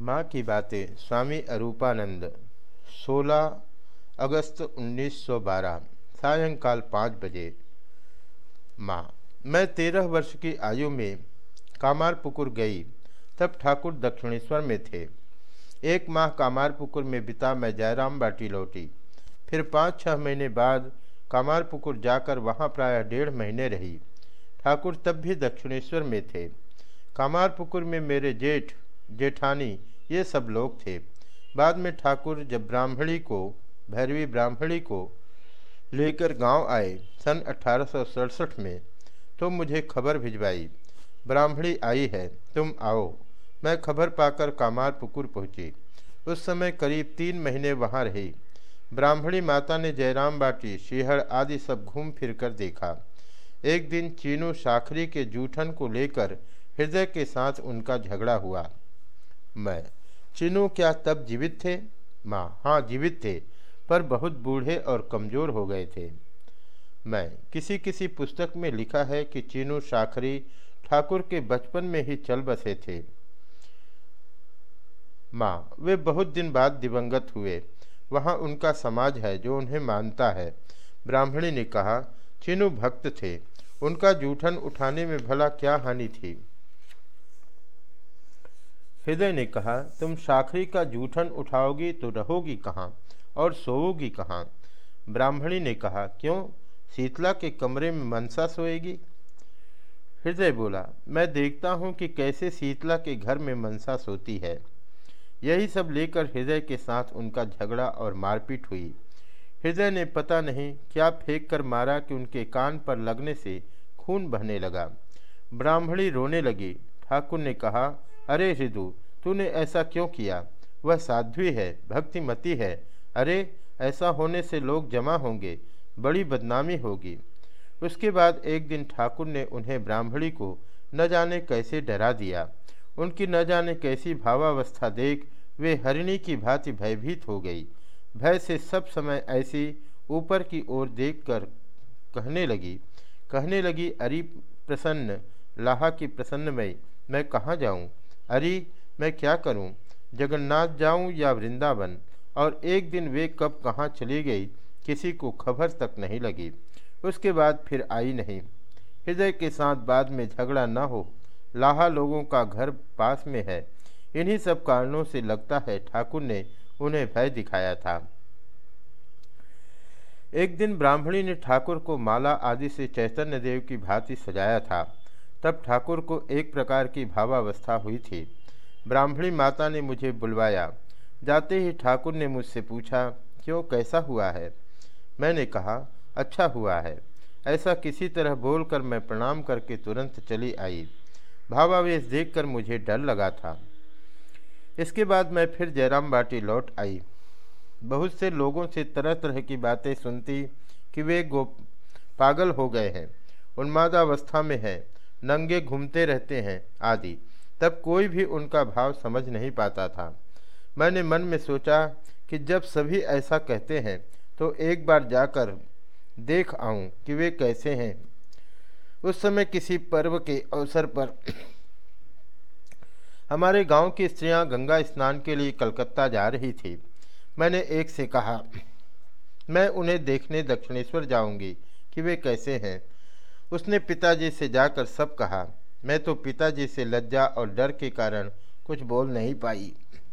माँ की बातें, स्वामी अरूपानंद। 16 अगस्त 1912 सायंकाल पाँच बजे। माँ, मैं तेरह वर्ष की आयु में कामारपुकुर गई, तब ठाकुर दक्षिणेश्वर में थे। एक माह कामारपुकुर में बिता मैं जयराम बाटी लौटी। फिर पाँच छः महीने बाद कामारपुकुर जाकर वहाँ प्रायः डेढ़ महीने रही। ठाकुर तब भी दक्षिणेश्वर में थे। कामारपुकुर में मेरे जेठ, जेठानी ये सब लोग थे। बाद में ठाकुर जब ब्राह्मणी को, भैरवी ब्राह्मणी को लेकर गाँव आए सन अठारह सौ सड़सठ में तो मुझे खबर भिजवाई, ब्राह्मणी आई है, तुम आओ। मैं खबर पाकर कामार पुकुर पहुँची। उस समय करीब तीन महीने वहाँ रही। ब्राह्मणी माता ने जयराम बाटी शिहड़ आदि सब घूम फिर कर देखा। एक दिन चीनू साखरी के जूठन को लेकर हृदय के साथ उनका झगड़ा हुआ। मैं चिनू क्या तब जीवित थे? माँ हाँ जीवित थे, पर बहुत बूढ़े और कमज़ोर हो गए थे। मैं किसी किसी पुस्तक में लिखा है कि चीनू शाखरी ठाकुर के बचपन में ही चल बसे थे। माँ, वे बहुत दिन बाद दिवंगत हुए। वहाँ उनका समाज है जो उन्हें मानता है। ब्राह्मणी ने कहा, चिनू भक्त थे। उनका जूठन उठाने में भला क्या हानि थी? हृदय ने कहा, तुम साखरी का जूठन उठाओगी तो रहोगी कहाँ और सोओगी कहाँ? ब्राह्मणी ने कहा, क्यों? शीतला के कमरे में मनसा सोएगी? हृदय बोला, मैं देखता हूँ कि कैसे शीतला के घर में मनसा सोती है। यही सब लेकर हृदय के साथ उनका झगड़ा और मारपीट हुई। हृदय ने पता नहीं क्या फेंक कर मारा कि उनके कान पर लगने से खून बहने लगा। ब्राह्मणी रोने लगी। ठाकुर ने कहा अरे हृदु तूने ऐसा क्यों किया? वह साध्वी है, भक्तिमती है। अरे, ऐसा होने से लोग जमा होंगे, बड़ी बदनामी होगी। उसके बाद एक दिन ठाकुर ने उन्हें ब्राह्मणी को न जाने कैसे डरा दिया। उनकी न जाने कैसी भावावस्था देख वे हरिणी की भांति भयभीत हो गई। भय से सब समय ऐसी ऊपर की ओर देखकर कहने लगी। कहने लगी, अरी, प्रसन्न, लाहा की प्रसन्नमय, मैं कहाँ जाऊँ? अरे, मैं क्या करूँ? जगन्नाथ जाऊँ या वृंदावन? और एक दिन वे कब कहाँ चली गई किसी को खबर तक नहीं लगी। उसके बाद फिर आई नहीं। हृदय के साथ बाद में झगड़ा न हो। लाहा लोगों का घर पास में है। इन्हीं सब कारणों से लगता है ठाकुर ने उन्हें भय दिखाया था। एक दिन ब्राह्मणी ने ठाकुर को माला आदि से चैतन्य देव की भांति सजाया था। तब ठाकुर को एक प्रकार की भावावस्था हुई थी। ब्राह्मणी माता ने मुझे बुलवाया। जाते ही ठाकुर ने मुझसे पूछा, क्यों, कैसा हुआ है? मैंने कहा अच्छा हुआ है। ऐसा किसी तरह बोलकर मैं प्रणाम करके तुरंत चली आई। भावावेश देखकर मुझे डर लगा था। इसके बाद मैं फिर जयराम बाटी लौट आई। बहुत से लोगों से तरह तरह की बातें सुनती कि वे गो, पागल हो गए हैं। उन्मादावस्था में हैं। नंगे घूमते रहते हैं, आदि। तब कोई भी उनका भाव समझ नहीं पाता था। मैंने मन में सोचा कि जब सभी ऐसा कहते हैं तो एक बार जाकर देख आऊँ कि वे कैसे हैं। उस समय किसी पर्व के अवसर पर हमारे गाँव की स्त्रियाँ गंगा स्नान के लिए कलकत्ता जा रही थी। मैंने एक से कहा, मैं उन्हें देखने दक्षिणेश्वर जाऊँगी कि वे कैसे हैं। उसने पिताजी से जाकर सब कहा। मैं तो पिताजी से लज्जा और डर के कारण कुछ बोल नहीं पाई।